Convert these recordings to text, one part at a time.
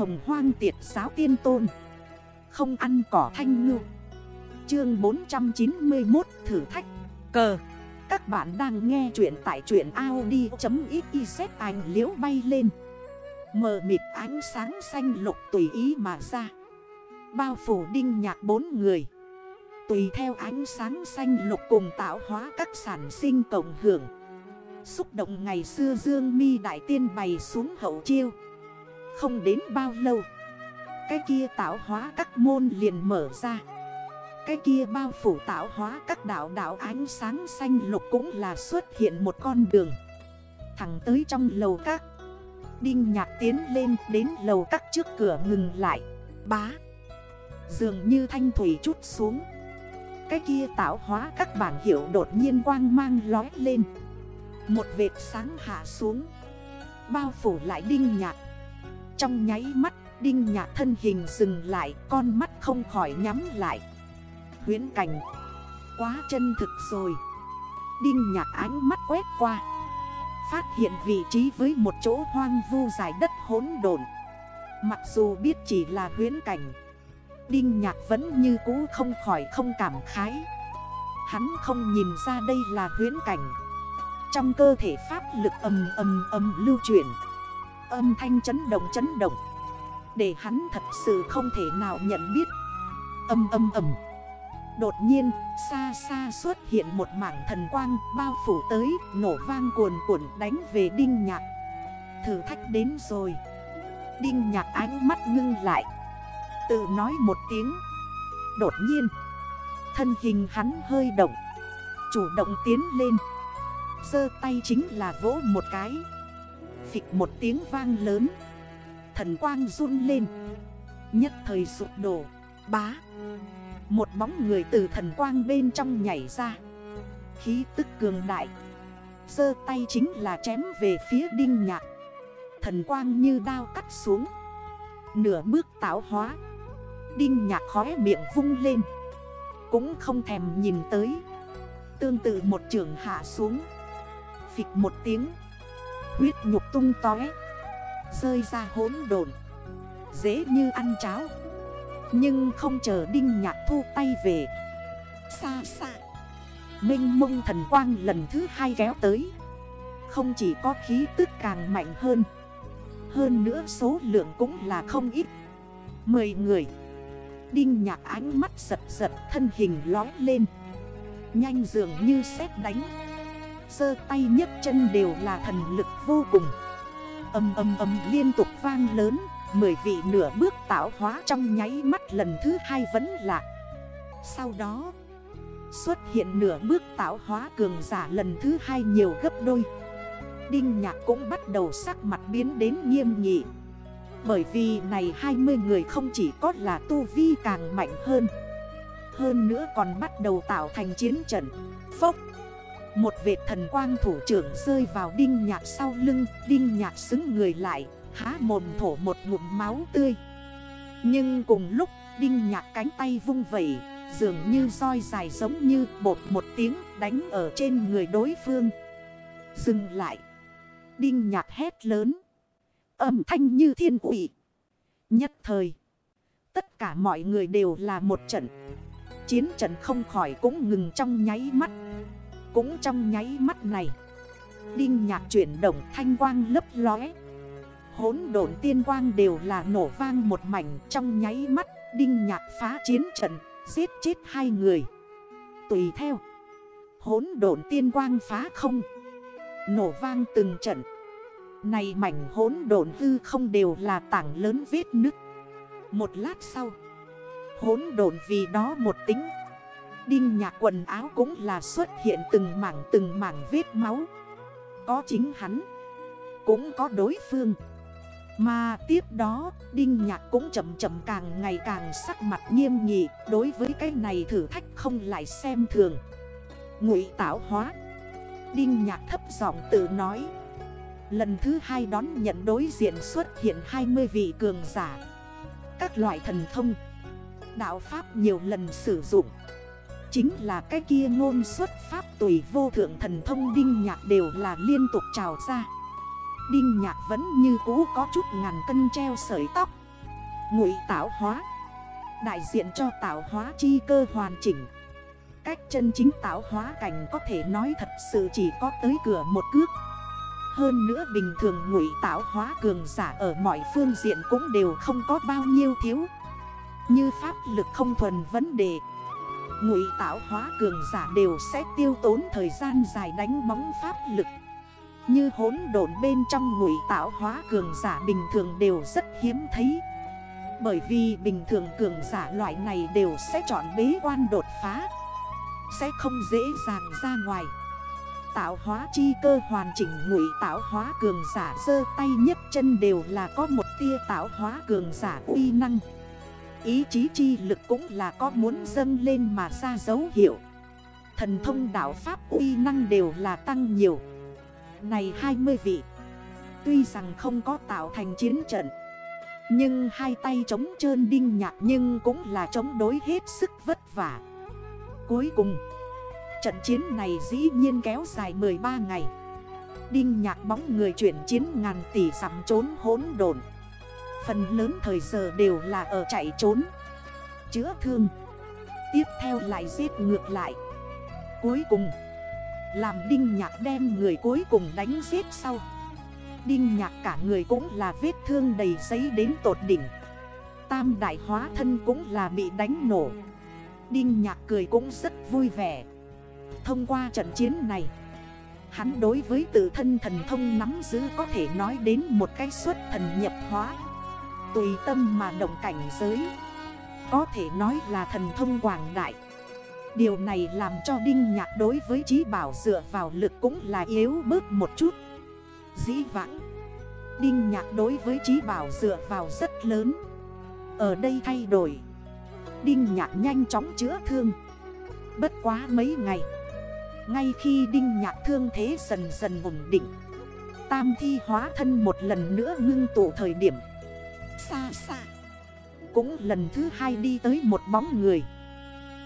hồng hoang tiệt giáo tiên tôn. Không ăn cỏ thanh ngư. Chương 491 thử thách. Cờ. Các bạn đang nghe chuyện tại chuyện Audi.xyz ảnh liễu bay lên. Mờ mịt ánh sáng xanh lục tùy ý mà ra. Bao phủ đinh nhạc bốn người. Tùy theo ánh sáng xanh lục cùng tạo hóa các sản sinh cộng hưởng. Xúc động ngày xưa Dương mi Đại Tiên bày xuống hậu chiêu. Không đến bao lâu. Cái kia tạo hóa các môn liền mở ra. Cái kia bao phủ tạo hóa các đảo đảo ánh sáng xanh lục cũng là xuất hiện một con đường. Thẳng tới trong lầu các, Đinh nhạc tiến lên đến lầu các trước cửa ngừng lại. Bá, Dường như thanh thủy chút xuống. Cái kia tạo hóa các bảng hiệu đột nhiên quang mang lói lên. Một vệt sáng hạ xuống, Bao phủ lại đinh nhạc. Trong nháy mắt, Đinh nhạc thân hình dừng lại, Con mắt không khỏi nhắm lại. Huyến cảnh. Quá chân thực rồi. Đinh nhạc ánh mắt quét qua. Phát hiện vị trí với một chỗ hoang vu dài đất hỗn độn. Mặc dù biết chỉ là huyến cảnh, Đinh nhạc vẫn như cũ không khỏi không cảm khái. Hắn không nhìn ra đây là huyến cảnh. Trong cơ thể pháp lực ầm ầm ầm lưu chuyển. Âm thanh chấn động chấn động. Để hắn thật sự không thể nào nhận biết. Âm âm ầm Đột nhiên, xa xa xuất hiện một mảng thần quang bao phủ tới, Nổ vang cuồn cuộn đánh về đinh nhạc. Thử thách đến rồi. Đinh nhạc ánh mắt ngưng lại. Tự nói một tiếng. Đột nhiên, Thân hình hắn hơi động. Chủ động tiến lên. Sơ tay chính là vỗ một cái. Phịch một tiếng vang lớn. Thần quang run lên. Nhất thời sụp đổ. Bá. Một bóng người từ thần quang bên trong nhảy ra. Khí tức cường đại. Sơ tay chính là chém về phía đinh nhạc. Thần quang như đao cắt xuống. Nửa bước tạo hóa. Đinh nhạc khóe miệng vung lên. Cũng không thèm nhìn tới. Tương tự một trường hạ xuống. Phịch một tiếng. Huyết nhục tung tói Rơi ra hốn đồn Dễ như ăn cháo. Nhưng không chờ đinh nhạc thu tay về, Xa xa, Minh mông thần quang lần thứ hai kéo tới. Không chỉ có khí tức càng mạnh hơn Hơn nữa số lượng cũng là không ít. Mười người, Đinh nhạc ánh mắt giật giật, thân hình lói lên, Nhanh dường như xét đánh. Sơ tay nhấc chân đều là thần lực vô cùng. Âm âm âm liên tục vang lớn, Mười vị nửa bước tạo hóa trong nháy mắt lần thứ hai vẫn lạ Sau đó, Xuất hiện nửa bước tạo hóa cường giả lần thứ hai nhiều gấp đôi. Đinh nhạc cũng bắt đầu sắc mặt biến đến nghiêm nghị. Bởi vì này 20 người không chỉ có là tu vi càng mạnh hơn Hơn nữa còn bắt đầu tạo thành chiến trận. Phốc! Một vệt thần quang thủ trưởng rơi vào đinh nhạc sau lưng Đinh nhạc xứng người lại Há mồm thổ một ngụm máu tươi Nhưng cùng lúc đinh nhạc cánh tay vung vẩy Dường như roi dài giống như bột một tiếng đánh ở trên người đối phương Dừng lại Đinh nhạc hét lớn âm thanh như thiên quỷ. Nhất thời, tất cả mọi người đều là một trận. Chiến trận không khỏi cũng ngừng trong nháy mắt. Cũng trong nháy mắt này, đinh nhạc chuyển động thanh quang lấp lóe. Hốn độn tiên quang đều là nổ vang một mảnh trong nháy mắt. Đinh nhạc phá chiến trận, giết chết hai người. Tùy theo, hốn độn tiên quang phá không. Nổ vang từng trận. Này mảnh hốn độn hư không đều là tảng lớn vết nứt Một lát sau Hốn độn vì đó một tính Đinh nhạc quần áo cũng là xuất hiện từng mảng từng mảng vết máu. Có chính hắn, Cũng có đối phương. Mà tiếp đó, Đinh nhạc cũng chậm chậm càng ngày càng sắc mặt nghiêm nghị, Đối với cái này thử thách không lại xem thường. Ngụy tạo hóa. Đinh nhạc thấp giọng tự nói. Lần thứ hai đón nhận đối diện xuất hiện 20 vị cường giả. Các loại thần thông. Đạo Pháp nhiều lần sử dụng. Chính là cái kia ngôn xuất Pháp tùy vô thượng thần thông Đinh Nhạc đều là liên tục trào ra. Đinh Nhạc vẫn như cũ có chút ngàn cân treo sợi tóc. Ngụy tạo hóa. Đại diện cho tạo hóa chi cơ hoàn chỉnh. Cách chân chính tạo hóa cảnh có thể nói thật sự chỉ có tới cửa một cước. Hơn nữa bình thường ngụy tạo hóa cường giả ở mọi phương diện cũng đều không có bao nhiêu thiếu. Như pháp lực không thuần vấn đề Ngụy tạo hóa cường giả đều sẽ tiêu tốn thời gian dài đánh bóng pháp lực. Như hốn độn bên trong ngụy tạo hóa cường giả bình thường đều rất hiếm thấy. Bởi vì bình thường cường giả loại này đều sẽ chọn bế quan đột phá, Sẽ không dễ dàng ra ngoài. Tạo hóa chi cơ hoàn chỉnh ngụy tạo hóa cường giả sơ tay nhất chân đều là có một tia tạo hóa cường giả uy năng. Ý chí chi lực cũng là có muốn dâng lên mà ra dấu hiệu. Thần thông đạo Pháp uy năng đều là tăng nhiều. Này 20 vị, Tuy rằng không có tạo thành chiến trận, Nhưng hai tay chống trơn đinh nhạc nhưng cũng là chống đối hết sức vất vả. Cuối cùng, Trận chiến này dĩ nhiên kéo dài 13 ngày. Đinh nhạc bóng người chuyển chiến ngàn tỷ sắm trốn hốn đồn Phần lớn thời giờ đều là ở chạy trốn, Chữa thương, Tiếp theo lại giết ngược lại. Cuối cùng, Làm đinh nhạc đem người cuối cùng đánh giết sau. Đinh nhạc cả người cũng là vết thương đầy giấy đến tột đỉnh. Tam đại hóa thân cũng là bị đánh nổ. Đinh nhạc cười cũng rất vui vẻ. Thông qua trận chiến này, Hắn đối với tự thân thần thông nắm giữ có thể nói đến một cái suất thần nhập hóa. Tùy tâm mà động cảnh giới. Có thể nói là thần thông quảng đại. Điều này làm cho Đinh Nhạc đối với trí bảo dựa vào lực cũng là yếu bớt một chút. Dĩ vãng, Đinh Nhạc đối với trí bảo dựa vào rất lớn. Ở đây thay đổi, Đinh Nhạc nhanh chóng chữa thương. Bất quá mấy ngày, Ngay khi Đinh Nhạc thương thế dần dần ổn định, Tam thi hóa thân một lần nữa ngưng tụ thời điểm xa xa Cũng lần thứ hai đi tới một bóng người.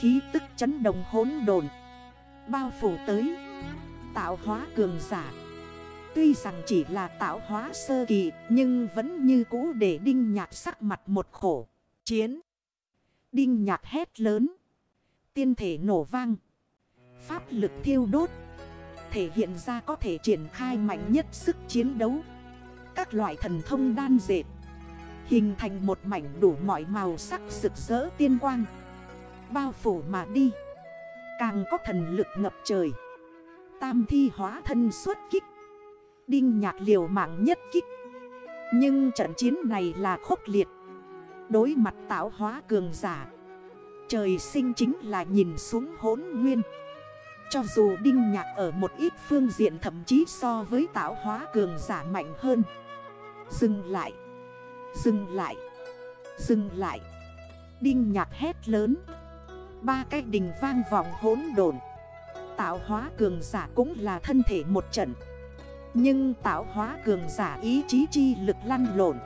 Khí tức chấn động hốn đồn Bao phủ tới. Tạo hóa cường giả. Tuy rằng chỉ là tạo hóa sơ kỳ, Nhưng vẫn như cũ để đinh nhạc sắc mặt một khổ. Chiến. Đinh nhạc hét lớn. Tiên thể nổ vang. Pháp lực thiêu đốt. Thể hiện ra có thể triển khai mạnh nhất sức chiến đấu. Các loại thần thông đan dệt. Hình thành một mảnh đủ mọi màu sắc rực rỡ tiên quang. Bao phủ mà đi. Càng có thần lực ngập trời. Tam thi hóa thân xuất kích. Đinh nhạc liều mạng nhất kích. Nhưng trận chiến này là khốc liệt. Đối mặt tạo hóa cường giả. Trời sinh chính là nhìn xuống hốn nguyên. Cho dù đinh nhạc ở một ít phương diện thậm chí so với tạo hóa cường giả mạnh hơn. Dừng lại. Dừng lại. Dừng lại. Đinh nhạc hét lớn. Ba cái đình vang vọng hốn đồn Tạo hóa cường giả cũng là thân thể một trận. Nhưng tạo hóa cường giả ý chí chi lực lăn lộn.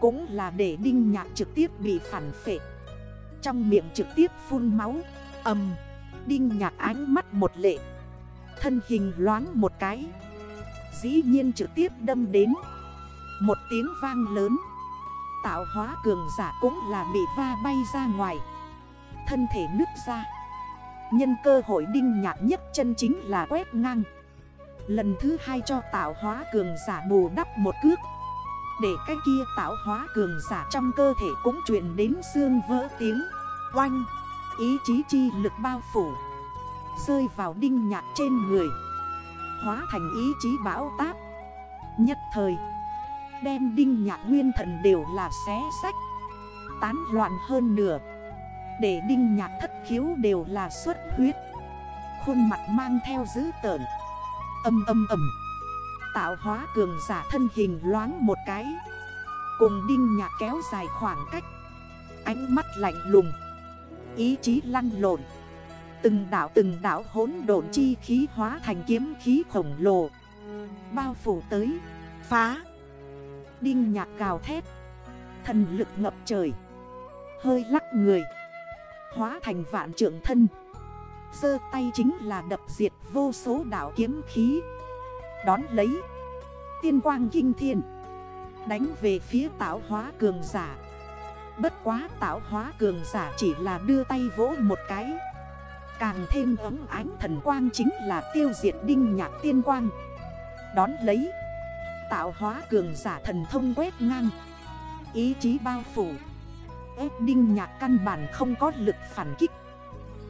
Cũng là để đinh nhạc trực tiếp bị phản phệ. Trong miệng trực tiếp phun máu. Âm. Đinh nhạc ánh mắt một lệ. Thân hình loáng một cái. Dĩ nhiên trực tiếp đâm đến. Một tiếng vang lớn. Tạo hóa cường giả cũng là bị va bay ra ngoài. Thân thể nứt ra. Nhân cơ hội đinh nhạc nhất chân chính là quét ngang. Lần thứ hai cho tạo hóa cường giả bù đắp một cước. Để cái kia tạo hóa cường giả trong cơ thể cũng chuyển đến xương vỡ tiếng. Oanh! Ý chí chi lực bao phủ. Rơi vào đinh nhạc trên người. Hóa thành ý chí bão táp. Nhất thời Đem đinh nhạc nguyên thần đều là xé sách, Tán loạn hơn nửa. Để đinh nhạc thất khiếu đều là xuất huyết. Khuôn mặt mang theo dữ tợn. Âm âm âm Tạo hóa cường giả thân hình loáng một cái. Cùng đinh nhạc kéo dài khoảng cách. Ánh mắt lạnh lùng. Ý chí lăn lộn. Từng đảo từng đảo hốn độn chi khí hóa thành kiếm khí khổng lồ. Bao phủ tới, Phá. Đinh nhạc gào thét. Thần lực ngập trời. Hơi lắc người. Hóa thành vạn trưởng thân. Sơ tay chính là đập diệt vô số đảo kiếm khí. Đón lấy. Tiên quang kinh thiên. Đánh về phía tạo hóa cường giả. Bất quá tạo hóa cường giả chỉ là đưa tay vỗ một cái. Càng thêm ấm ánh thần quang chính là tiêu diệt đinh nhạc tiên quang. Đón lấy. Tạo hóa cường giả thần thông quét ngang. Ý chí bao phủ. Ép đinh nhạc căn bản không có lực phản kích.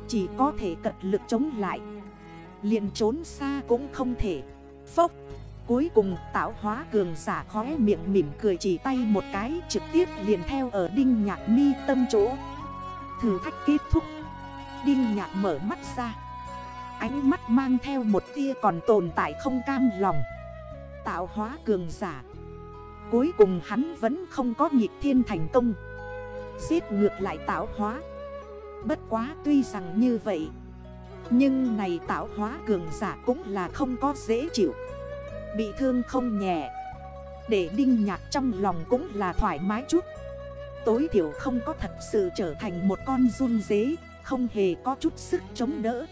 Chỉ có thể cật lực chống lại. Liền trốn xa cũng không thể. Phốc. Cuối cùng tạo hóa cường giả khóe miệng mỉm cười chỉ tay một cái Trực tiếp liền theo ở đinh nhạc mi tâm chỗ. Thử thách kết thúc. Đinh nhạc mở mắt ra. Ánh mắt mang theo một tia còn tồn tại không cam lòng. Tạo hóa cường giả. Cuối cùng hắn vẫn không có nhịp thiên thành công. Giết ngược lại tạo hóa. Bất quá tuy rằng như vậy, Nhưng này tạo hóa cường giả cũng là không có dễ chịu. Bị thương không nhẹ. Để đinh nhạc trong lòng cũng là thoải mái chút. Tối thiểu không có thật sự trở thành một con run dế, Không hề có chút sức chống đỡ.